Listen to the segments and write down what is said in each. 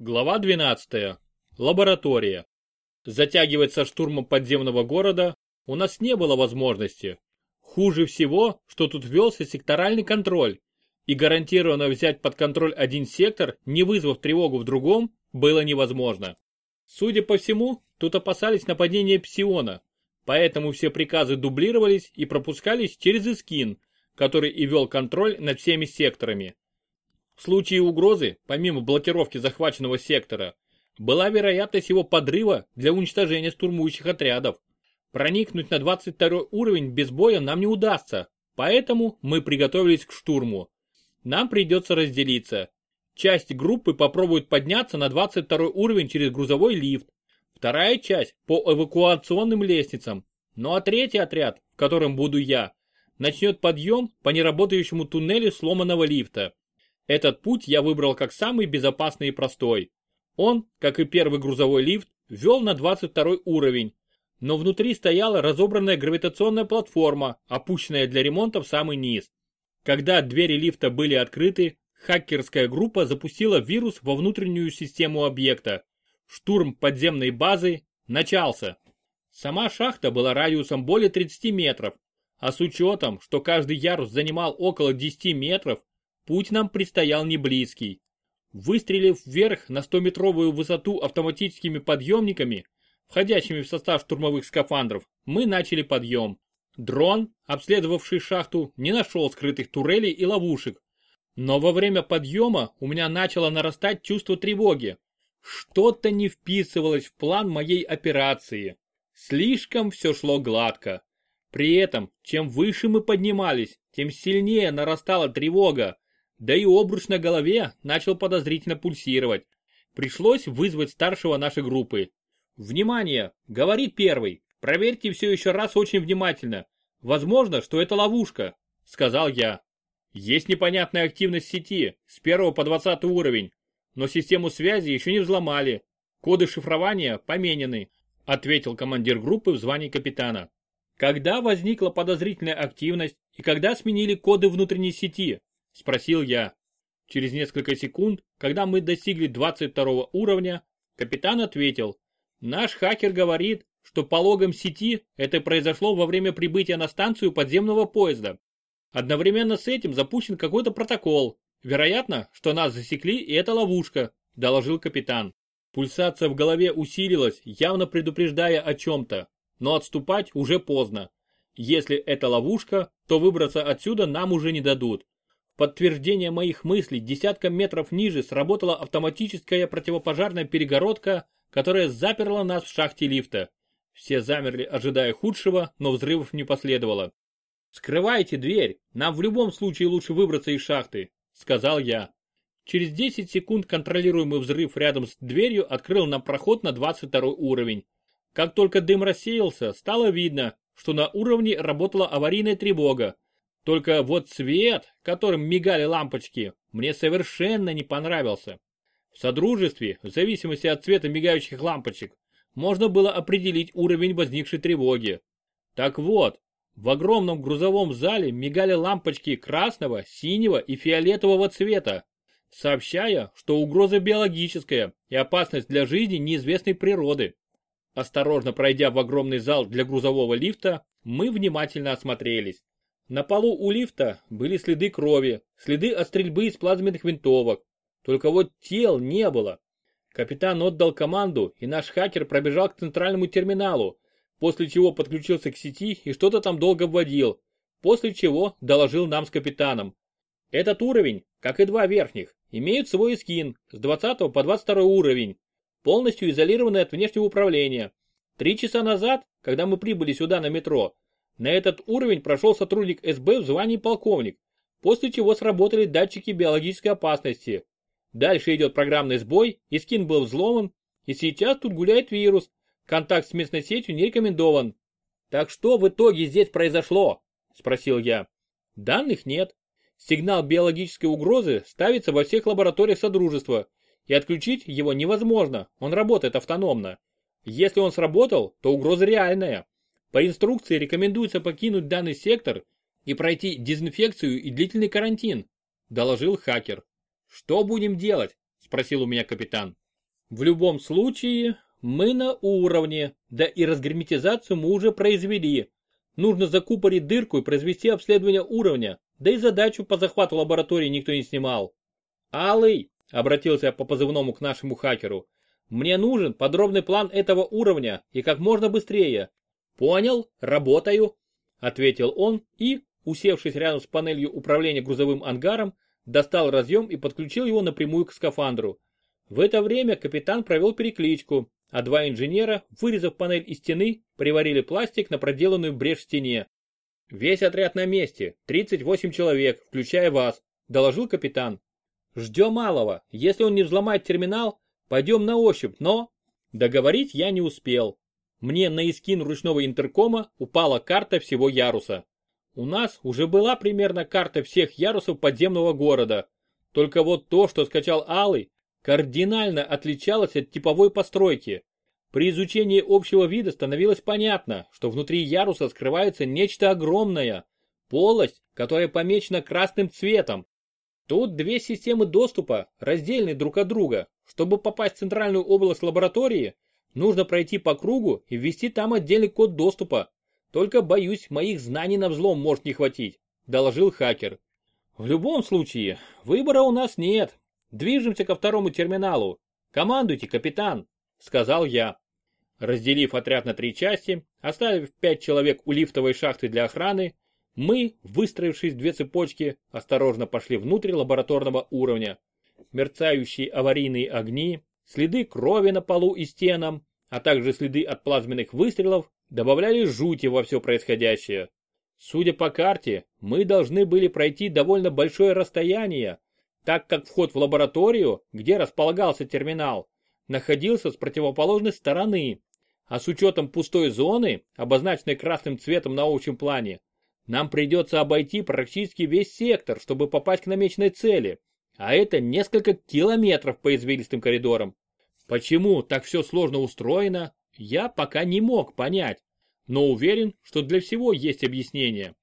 Глава 12. Лаборатория. Затягивать со штурмом подземного города у нас не было возможности. Хуже всего, что тут велся секторальный контроль, и гарантированно взять под контроль один сектор, не вызвав тревогу в другом, было невозможно. Судя по всему, тут опасались нападения Псиона, поэтому все приказы дублировались и пропускались через Искин, который и вел контроль над всеми секторами. В случае угрозы, помимо блокировки захваченного сектора, была вероятность его подрыва для уничтожения штурмующих отрядов. Проникнуть на 22 уровень без боя нам не удастся, поэтому мы приготовились к штурму. Нам придется разделиться. Часть группы попробует подняться на 22 уровень через грузовой лифт, вторая часть по эвакуационным лестницам, ну а третий отряд, в котором буду я, начнет подъем по неработающему туннелю сломанного лифта. Этот путь я выбрал как самый безопасный и простой. Он, как и первый грузовой лифт, вел на 22 уровень, но внутри стояла разобранная гравитационная платформа, опущенная для ремонта в самый низ. Когда двери лифта были открыты, хакерская группа запустила вирус во внутреннюю систему объекта. Штурм подземной базы начался. Сама шахта была радиусом более 30 метров, а с учетом, что каждый ярус занимал около 10 метров, Путь нам предстоял не близкий. Выстрелив вверх на 100-метровую высоту автоматическими подъемниками, входящими в состав штурмовых скафандров, мы начали подъем. Дрон, обследовавший шахту, не нашел скрытых турелей и ловушек. Но во время подъема у меня начало нарастать чувство тревоги. Что-то не вписывалось в план моей операции. Слишком все шло гладко. При этом, чем выше мы поднимались, тем сильнее нарастала тревога. Да и обруч на голове начал подозрительно пульсировать. Пришлось вызвать старшего нашей группы. «Внимание!» — говорит первый. «Проверьте все еще раз очень внимательно. Возможно, что это ловушка», — сказал я. «Есть непонятная активность сети с 1 по 20 уровень, но систему связи еще не взломали. Коды шифрования поменены», — ответил командир группы в звании капитана. «Когда возникла подозрительная активность и когда сменили коды внутренней сети?» Спросил я. Через несколько секунд, когда мы достигли 22 уровня, капитан ответил. Наш хакер говорит, что по логам сети это произошло во время прибытия на станцию подземного поезда. Одновременно с этим запущен какой-то протокол. Вероятно, что нас засекли и это ловушка, доложил капитан. Пульсация в голове усилилась, явно предупреждая о чем-то, но отступать уже поздно. Если это ловушка, то выбраться отсюда нам уже не дадут подтверждение моих мыслей десятком метров ниже сработала автоматическая противопожарная перегородка, которая заперла нас в шахте лифта. Все замерли, ожидая худшего, но взрывов не последовало. «Скрывайте дверь, нам в любом случае лучше выбраться из шахты», — сказал я. Через 10 секунд контролируемый взрыв рядом с дверью открыл нам проход на 22 уровень. Как только дым рассеялся, стало видно, что на уровне работала аварийная тревога, только вот цвет, которым мигали лампочки, мне совершенно не понравился. В Содружестве, в зависимости от цвета мигающих лампочек, можно было определить уровень возникшей тревоги. Так вот, в огромном грузовом зале мигали лампочки красного, синего и фиолетового цвета, сообщая, что угроза биологическая и опасность для жизни неизвестной природы. Осторожно пройдя в огромный зал для грузового лифта, мы внимательно осмотрелись. На полу у лифта были следы крови, следы от стрельбы из плазменных винтовок. Только вот тел не было. Капитан отдал команду, и наш хакер пробежал к центральному терминалу, после чего подключился к сети и что-то там долго вводил, после чего доложил нам с капитаном. Этот уровень, как и два верхних, имеют свой скин с 20 по 22 уровень, полностью изолированный от внешнего управления. Три часа назад, когда мы прибыли сюда на метро, на этот уровень прошел сотрудник СБ в звании полковник, после чего сработали датчики биологической опасности. Дальше идет программный сбой, и скин был взломан, и сейчас тут гуляет вирус. Контакт с местной сетью не рекомендован. Так что в итоге здесь произошло? Спросил я. Данных нет. Сигнал биологической угрозы ставится во всех лабораториях Содружества, и отключить его невозможно, он работает автономно. Если он сработал, то угроза реальная. По инструкции рекомендуется покинуть данный сектор и пройти дезинфекцию и длительный карантин, доложил хакер. Что будем делать? Спросил у меня капитан. В любом случае, мы на уровне, да и разгерметизацию мы уже произвели. Нужно закупорить дырку и произвести обследование уровня, да и задачу по захвату лаборатории никто не снимал. Алый, обратился я по позывному к нашему хакеру, мне нужен подробный план этого уровня и как можно быстрее. Понял, работаю, ответил он и, усевшись рядом с панелью управления грузовым ангаром, достал разъем и подключил его напрямую к скафандру. В это время капитан провел перекличку, а два инженера, вырезав панель из стены, приварили пластик на проделанную брешь в стене. «Весь отряд на месте, 38 человек, включая вас», – доложил капитан. «Ждем малого. Если он не взломает терминал, пойдем на ощупь, но...» Договорить я не успел. Мне на искин ручного интеркома упала карта всего яруса. У нас уже была примерно карта всех ярусов подземного города. Только вот то, что скачал Алый, кардинально отличалось от типовой постройки. При изучении общего вида становилось понятно, что внутри яруса скрывается нечто огромное. Полость, которая помечена красным цветом. Тут две системы доступа, раздельные друг от друга. Чтобы попасть в центральную область лаборатории, нужно пройти по кругу и ввести там отдельный код доступа. Только, боюсь, моих знаний на взлом может не хватить, доложил хакер. В любом случае, выбора у нас нет. Движемся ко второму терминалу. Командуйте, капитан сказал я. Разделив отряд на три части, оставив пять человек у лифтовой шахты для охраны, мы, выстроившись в две цепочки, осторожно пошли внутрь лабораторного уровня. Мерцающие аварийные огни, следы крови на полу и стенам, а также следы от плазменных выстрелов добавляли жути во все происходящее. Судя по карте, мы должны были пройти довольно большое расстояние, так как вход в лабораторию, где располагался терминал, находился с противоположной стороны, а с учетом пустой зоны, обозначенной красным цветом на общем плане, нам придется обойти практически весь сектор, чтобы попасть к намеченной цели, а это несколько километров по извилистым коридорам. Почему так все сложно устроено, я пока не мог понять, но уверен, что для всего есть объяснение.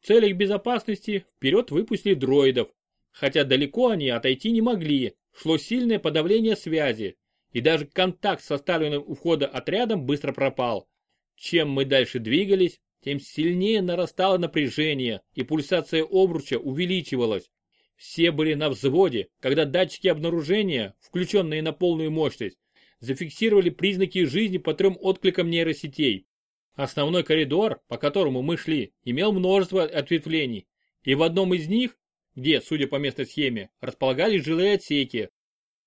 В целях безопасности вперед выпустили дроидов, хотя далеко они отойти не могли, шло сильное подавление связи, и даже контакт с оставленным у входа отрядом быстро пропал. Чем мы дальше двигались, тем сильнее нарастало напряжение, и пульсация обруча увеличивалась. Все были на взводе, когда датчики обнаружения, включенные на полную мощность, зафиксировали признаки жизни по трем откликам нейросетей. Основной коридор, по которому мы шли, имел множество ответвлений, и в одном из них, где, судя по местной схеме, располагались жилые отсеки,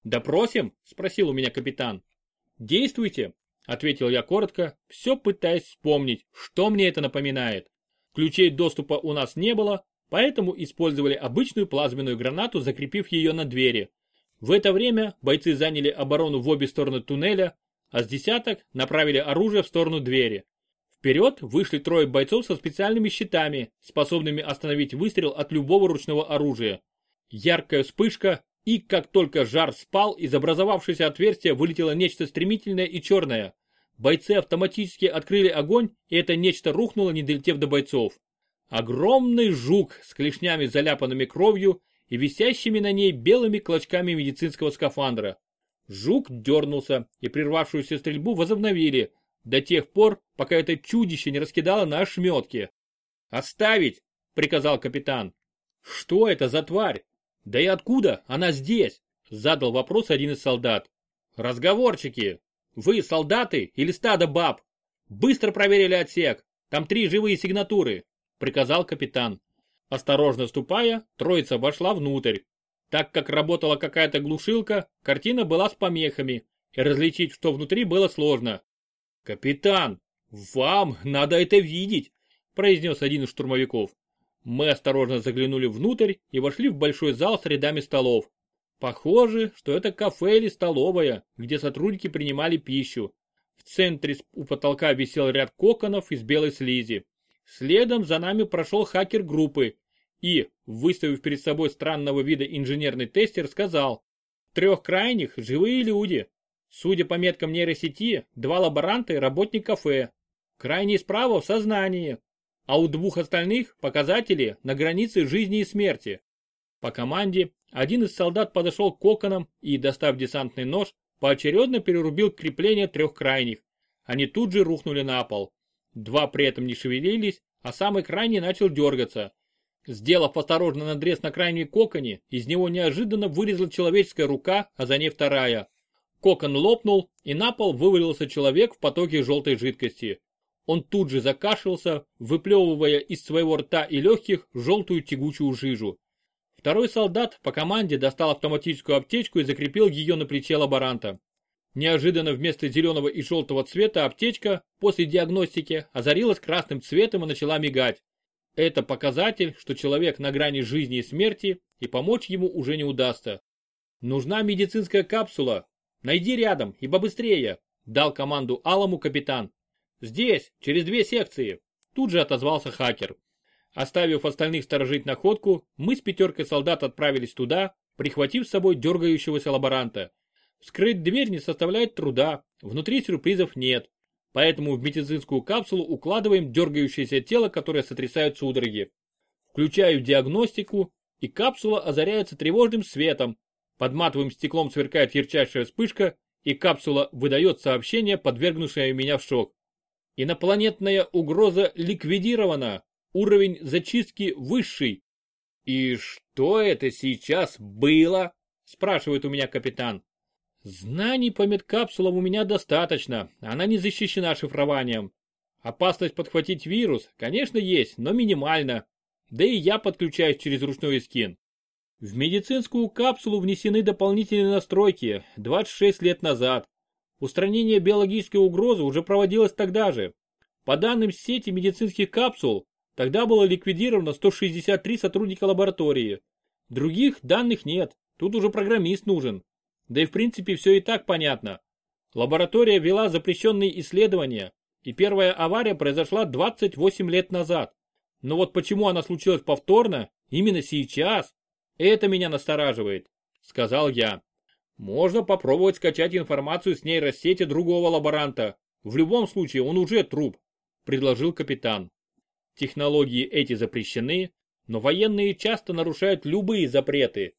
«Допросим?» – спросил у меня капитан. «Действуйте», – ответил я коротко, все пытаясь вспомнить, что мне это напоминает. Ключей доступа у нас не было, поэтому использовали обычную плазменную гранату, закрепив ее на двери. В это время бойцы заняли оборону в обе стороны туннеля, а с десяток направили оружие в сторону двери. Вперед вышли трое бойцов со специальными щитами, способными остановить выстрел от любого ручного оружия. Яркая вспышка, и как только жар спал, из образовавшегося отверстия вылетело нечто стремительное и черное. Бойцы автоматически открыли огонь, и это нечто рухнуло, не долетев до бойцов. Огромный жук с клешнями, заляпанными кровью и висящими на ней белыми клочками медицинского скафандра. Жук дернулся, и прервавшуюся стрельбу возобновили, до тех пор, пока это чудище не раскидало на ошметки. «Оставить!» — приказал капитан. «Что это за тварь?» «Да и откуда она здесь?» – задал вопрос один из солдат. «Разговорчики! Вы солдаты или стадо баб? Быстро проверили отсек, там три живые сигнатуры», – приказал капитан. Осторожно ступая, троица вошла внутрь. Так как работала какая-то глушилка, картина была с помехами, и различить, что внутри, было сложно. «Капитан, вам надо это видеть», – произнес один из штурмовиков. Мы осторожно заглянули внутрь и вошли в большой зал с рядами столов. Похоже, что это кафе или столовая, где сотрудники принимали пищу. В центре у потолка висел ряд коконов из белой слизи. Следом за нами прошел хакер группы и, выставив перед собой странного вида инженерный тестер, сказал, трех крайних живые люди. Судя по меткам нейросети, два лаборанта и работник кафе. Крайний справа в сознании, а у двух остальных показатели на границе жизни и смерти. По команде один из солдат подошел к коконам и, достав десантный нож, поочередно перерубил крепление трех крайних. Они тут же рухнули на пол. Два при этом не шевелились, а самый крайний начал дергаться. Сделав осторожно надрез на крайней коконе, из него неожиданно вылезла человеческая рука, а за ней вторая. Кокон лопнул, и на пол вывалился человек в потоке желтой жидкости. Он тут же закашлялся, выплевывая из своего рта и легких желтую тягучую жижу. Второй солдат по команде достал автоматическую аптечку и закрепил ее на плече лаборанта. Неожиданно вместо зеленого и желтого цвета аптечка после диагностики озарилась красным цветом и начала мигать. Это показатель, что человек на грани жизни и смерти, и помочь ему уже не удастся. Нужна медицинская капсула. Найди рядом и побыстрее, дал команду Алому капитан. Здесь, через две секции. Тут же отозвался хакер. Оставив остальных сторожить находку, мы с пятеркой солдат отправились туда, прихватив с собой дергающегося лаборанта. Вскрыть дверь не составляет труда, внутри сюрпризов нет. Поэтому в медицинскую капсулу укладываем дергающееся тело, которое сотрясают судороги. Включаю диагностику, и капсула озаряется тревожным светом. Под матовым стеклом сверкает ярчайшая вспышка, и капсула выдает сообщение, подвергнувшее меня в шок. Инопланетная угроза ликвидирована. Уровень зачистки высший. И что это сейчас было? Спрашивает у меня капитан. Знаний по медкапсулам у меня достаточно, она не защищена шифрованием. Опасность подхватить вирус, конечно, есть, но минимально. Да и я подключаюсь через ручной скин. В медицинскую капсулу внесены дополнительные настройки 26 лет назад. Устранение биологической угрозы уже проводилось тогда же. По данным сети медицинских капсул, тогда было ликвидировано 163 сотрудника лаборатории. Других данных нет, тут уже программист нужен. Да и в принципе все и так понятно. Лаборатория вела запрещенные исследования, и первая авария произошла 28 лет назад. Но вот почему она случилась повторно, именно сейчас, это меня настораживает, сказал я. Можно попробовать скачать информацию с нейросети другого лаборанта. В любом случае он уже труп, предложил капитан. Технологии эти запрещены, но военные часто нарушают любые запреты,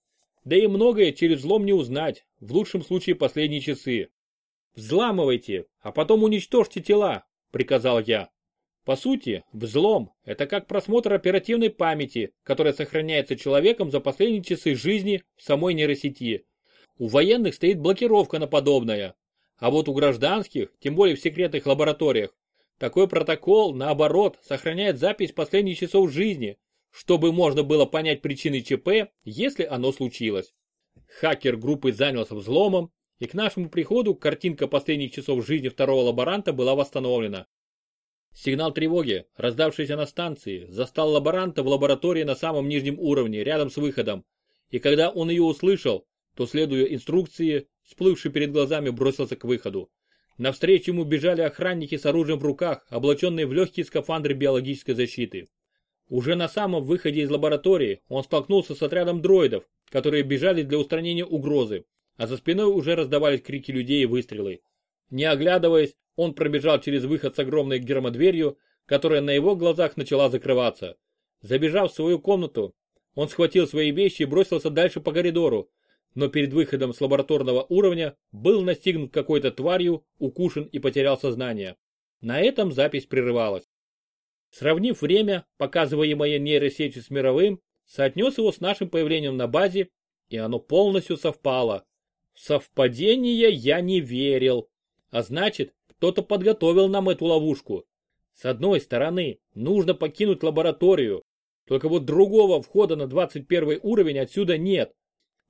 да и многое через взлом не узнать, в лучшем случае последние часы. «Взламывайте, а потом уничтожьте тела», — приказал я. По сути, взлом – это как просмотр оперативной памяти, которая сохраняется человеком за последние часы жизни в самой нейросети. У военных стоит блокировка на подобное. А вот у гражданских, тем более в секретных лабораториях, такой протокол, наоборот, сохраняет запись последних часов жизни, чтобы можно было понять причины ЧП, если оно случилось. Хакер группы занялся взломом, и к нашему приходу картинка последних часов жизни второго лаборанта была восстановлена. Сигнал тревоги, раздавшийся на станции, застал лаборанта в лаборатории на самом нижнем уровне, рядом с выходом, и когда он ее услышал, то, следуя инструкции, всплывший перед глазами бросился к выходу. Навстречу ему бежали охранники с оружием в руках, облаченные в легкие скафандры биологической защиты. Уже на самом выходе из лаборатории он столкнулся с отрядом дроидов, которые бежали для устранения угрозы, а за спиной уже раздавались крики людей и выстрелы. Не оглядываясь, он пробежал через выход с огромной гермодверью, которая на его глазах начала закрываться. Забежав в свою комнату, он схватил свои вещи и бросился дальше по коридору, но перед выходом с лабораторного уровня был настигнут какой-то тварью, укушен и потерял сознание. На этом запись прерывалась. Сравнив время, показываемое нейросетью с мировым, соотнес его с нашим появлением на базе, и оно полностью совпало. В совпадение я не верил. А значит, кто-то подготовил нам эту ловушку. С одной стороны, нужно покинуть лабораторию, только вот другого входа на 21 уровень отсюда нет.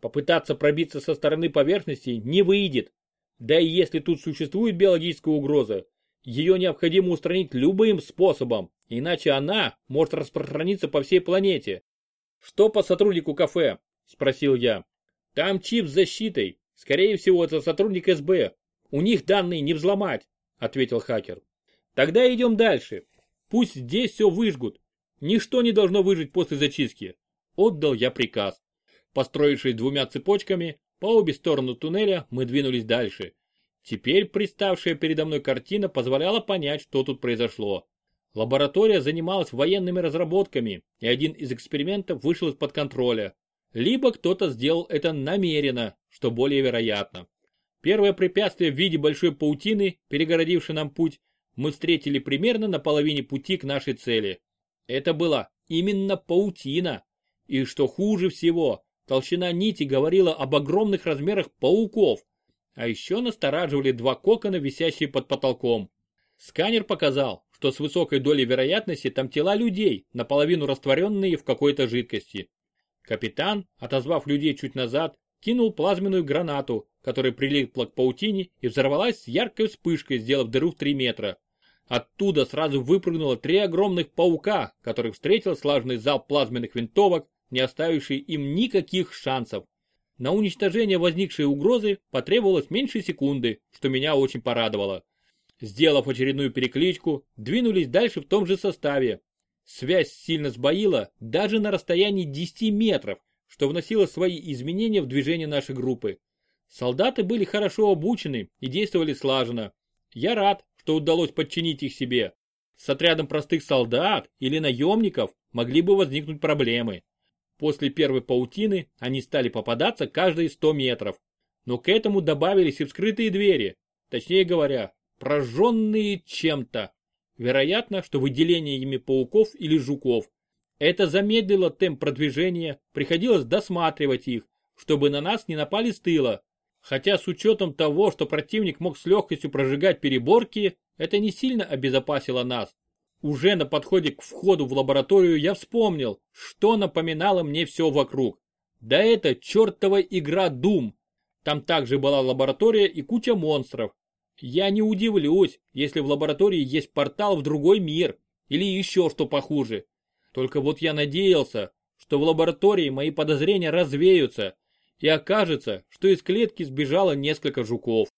Попытаться пробиться со стороны поверхности не выйдет. Да и если тут существует биологическая угроза, ее необходимо устранить любым способом, иначе она может распространиться по всей планете. Что по сотруднику кафе? Спросил я. Там чип с защитой. Скорее всего, это сотрудник СБ. У них данные не взломать, ответил хакер. Тогда идем дальше. Пусть здесь все выжгут. Ничто не должно выжить после зачистки. Отдал я приказ. Построившись двумя цепочками, по обе стороны туннеля мы двинулись дальше. Теперь представшая передо мной картина позволяла понять, что тут произошло. Лаборатория занималась военными разработками, и один из экспериментов вышел из-под контроля. Либо кто-то сделал это намеренно, что более вероятно. Первое препятствие в виде большой паутины, перегородившей нам путь, мы встретили примерно на половине пути к нашей цели. Это была именно паутина. И что хуже всего, толщина нити говорила об огромных размерах пауков, а еще настораживали два кокона, висящие под потолком. Сканер показал, что с высокой долей вероятности там тела людей, наполовину растворенные в какой-то жидкости. Капитан, отозвав людей чуть назад, кинул плазменную гранату, которая прилипла к паутине и взорвалась с яркой вспышкой, сделав дыру в 3 метра. Оттуда сразу выпрыгнуло три огромных паука, которых встретил слаженный залп плазменных винтовок, не оставивший им никаких шансов. На уничтожение возникшей угрозы потребовалось меньше секунды, что меня очень порадовало. Сделав очередную перекличку, двинулись дальше в том же составе. Связь сильно сбоила даже на расстоянии 10 метров, что вносило свои изменения в движение нашей группы. Солдаты были хорошо обучены и действовали слаженно. Я рад, что удалось подчинить их себе. С отрядом простых солдат или наемников могли бы возникнуть проблемы. После первой паутины они стали попадаться каждые 100 метров. Но к этому добавились и вскрытые двери, точнее говоря, прожженные чем-то. Вероятно, что выделениями пауков или жуков. Это замедлило темп продвижения, приходилось досматривать их, чтобы на нас не напали с тыла. Хотя с учетом того, что противник мог с легкостью прожигать переборки, это не сильно обезопасило нас. Уже на подходе к входу в лабораторию я вспомнил, что напоминало мне все вокруг. Да это чертова игра Doom. Там также была лаборатория и куча монстров. Я не удивлюсь, если в лаборатории есть портал в другой мир или еще что похуже. Только вот я надеялся, что в лаборатории мои подозрения развеются и окажется, что из клетки сбежало несколько жуков.